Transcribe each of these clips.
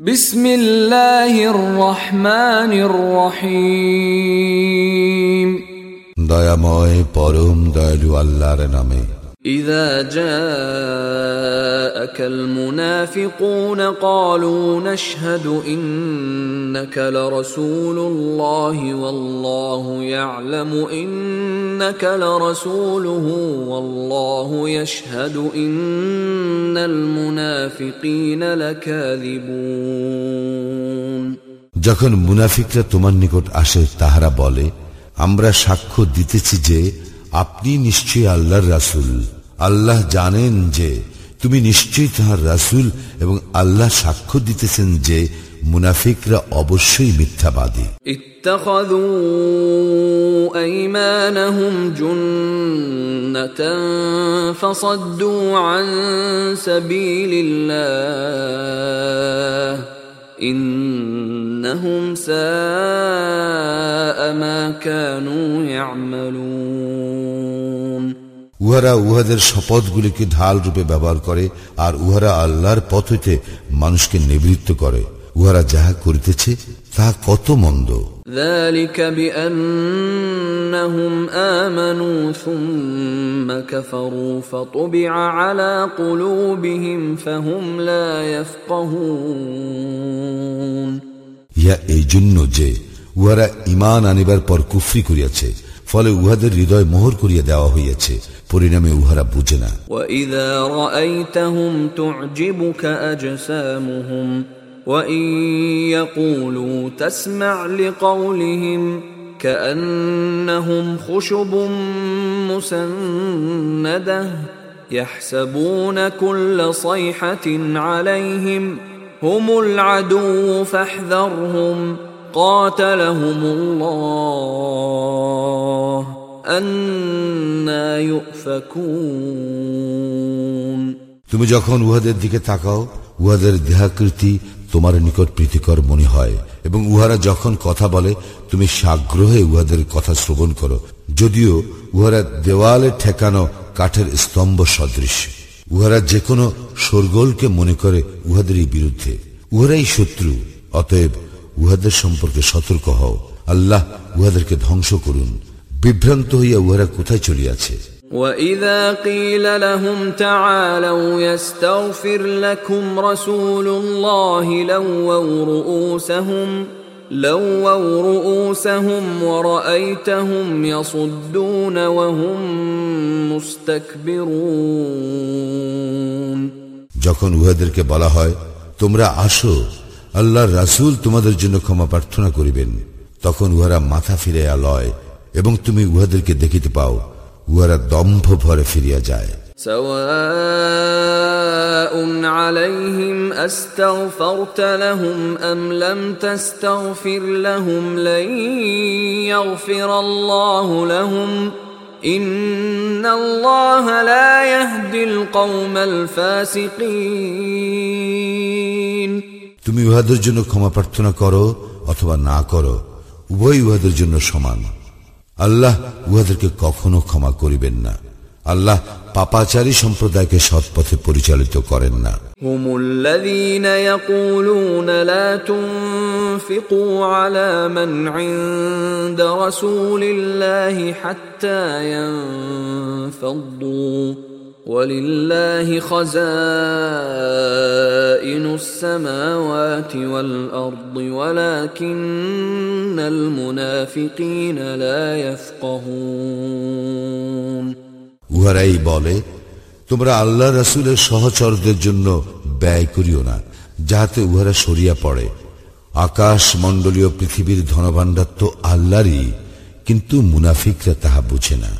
بسم الله الرحمن الرحيم দয়াময় পরম দয়ালু আল্লাহর নামে إذا جاءك المنافقون قالوا نشهد إنك لرسول الله والله يعلم إنك لرسوله والله يشهد إن المنافقين لكاذبون যখন মুনাফিকরা তোমার নিকট আসে তাহারা বলে আমরা সাক্ষ্য দিতেছি যে আপনি নিশ্চয়ই আল্লাহর রাসূল আল্লাহ জানেন যে তুমি নিশ্চয়ই তাহার রাসূল এবং আল্লাহ সাক্ষ্য দিতেছেন যে মুনাফিকরা অবশ্যই মিথ্যাবাদী اتخذوا ايمانهم جنه فصدوا عن سبيل الله انهم ساء ما كانوا يعملون উহারা উহাদের শপথগুলিকে ঢাল রূপে ব্যবহার করে আর উহারা আল্লাহর পথ হইতে মানুষকে নিবৃত্ত করে উহারা যাহা করিতেছে তাহা কত মন্দ ذلك بانهم امنوا ثم كفروا فطبع على قلوبهم فهم لا يفقهون ইহা এই জন্য যে উহারা ইমান আনিবার পর কুফরি করিয়াছে ফলে উহাদের হৃদয় মোহর করিয়া দেওয়া হইয়াছে পরিণামে উহারা বুঝে না واذا رايتهم تعجبك اجسامهم وان يقولوا تسمع لقولهم كانهم خشب مسنده يحسبون كل صيحه عليهم هم العدو فاحذرهم قاتلهم الله أنا يؤفكون তুমি যখন উহাদের দিকে তাকাও উহাদের দেহাকৃতি তোমার নিকট প্রীতিকর মনে হয় এবং উহারা যখন কথা বলে তুমি সাগ্রহে উহাদের কথা শ্রবণ করো যদিও উহারা দেওয়ালে ঠেকানো কাঠের স্তম্ভ সদৃশ উহারা যে কোনো শোরগোলকে মনে করে উহাদেরই বিরুদ্ধে উহারাই শত্রু অতএব উহাদের সম্পর্কে সতর্ক হও আল্লাহ উহাদেরকে ধ্বংস করুন বিভ্রান্ত হইয়া উহারা কোথায় চলিয়াছে وإذا قيل لهم تعالوا يستغفر لكم رسول الله لووا رؤوسهم لووا رؤوسهم ورأيتهم يصدون وهم مستكبرون যখন উহাদেরকে বলা হয় তোমরা আসো আল্লাহর রাসূল তোমাদের জন্য ক্ষমা প্রার্থনা করিবেন তখন উহারা মাথা ফিরাইয়া লয় এবং তুমি উহাদেরকে দেখিতে পাও উহারা দম্ভ ভরে ফিরিয়া যায় سواء عليهم استغفرت لهم ام لم تستغفر لهم لن يغفر الله لهم ان الله لا يهدي القوم الفاسقين তুমি উহাদের জন্য ক্ষমা প্রার্থনা করো অথবা না করো উভয় উহাদের জন্য সমান আল্লাহ উহাদেরকে কখনো ক্ষমা করিবেন না আল্লাহ পাপাচারী সম্প্রদায়কে সৎপথে পরিচালিত করেন না هم الذين يقولون لا تنفقوا على من عند رسول الله حتى ينفضوا ولله خزائن السماوات والارض ولكن المنافقين لا يفقهون উহারাই বলে তোমরা আল্লাহ রাসূলের সহচরদের জন্য ব্যয় করিও না যাহাতে উহারা সরিয়া পড়ে আকাশ মণ্ডলীয় পৃথিবীর ধনভাণ্ডার তো আল্লাহরই কিন্তু মুনাফিকরা তাহা বুঝে না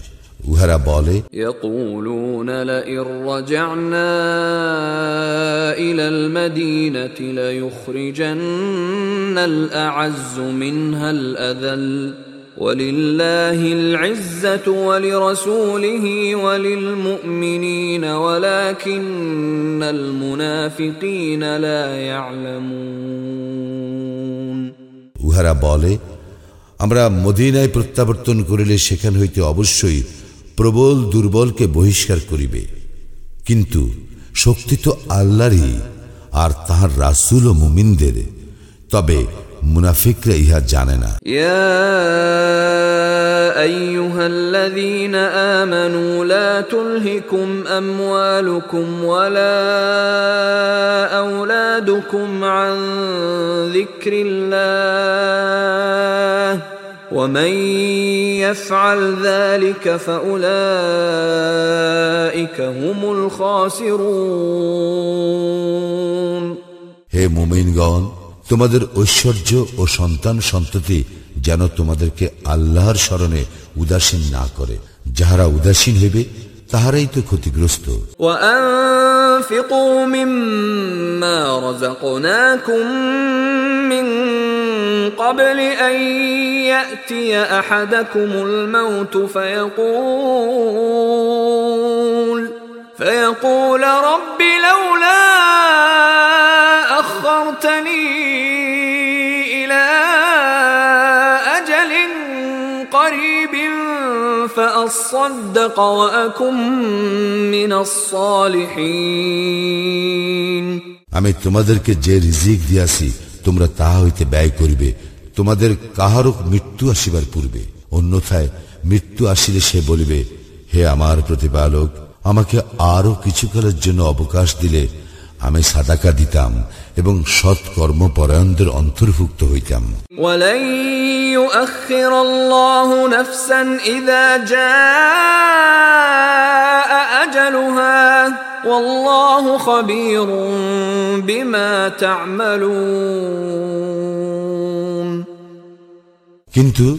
উহারা বলে يقولون لئن رجعنا إلى المدينة ليخرجن الأعز منها الأذل ولله العزة ولرسوله وللمؤمنين ولكن المنافقين لا يعلمون উহারা বলে আমরা মদিনায় প্রত্যাবর্তন করিলে সেখান হইতে অবশ্যই প্রবল দুর্বলকে বহিষ্কার করিবে কিন্তু শক্তি তো আল্লাহরই আর তাহার রাসুল ও মুমিনদের তবে মুনাফিকরা ইহা জানে না يا ايها الذين امنوا لا تلهكم اموالكم ولا اولادكم عن ذكر الله ومن يفعل ذلك فاولئك هم الخاسرون হে মুমিনগণ তোমাদের ঐশ্বর্য ও সন্তান সন্ততি যেন তোমাদেরকে আল্লাহর স্মরণে উদাসীন না করে যাহারা উদাসীন হইবে তাহারাই তো ক্ষতিগ্রস্ত وأنفقوا مما رزقناكم من قبل أن يأتي أحدكم الموت فيقول فيقول فأصدق وأكن من الصالحين আমি তোমাদেরকে যে রিজিক দিয়াছি তোমরা তাহা হইতে ব্যয় করিবে তোমাদের কাহারও মৃত্যু আসিবার পূর্বে অন্যথায় মৃত্যু আসিলে সে বলিবে হে আমার প্রতিপালক আমাকে আরো কিছুকালের জন্য অবকাশ দিলে আমি সাদাকা দিতাম এবং সৎ কর্মপরায়ণদের অন্তর্ভুক্ত হইতাম। কিন্তু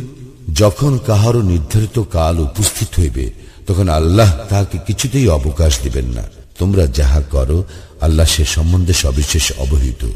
যখন কাহারও নির্ধারিত কাল উপস্থিত হইবে তখন আল্লাহ তাহাকে কিছুতেই অবকাশ দিবেন না। তোমরা যাহা করো আল্লাহ সে সম্বন্ধে সবিশেষ অবহিত।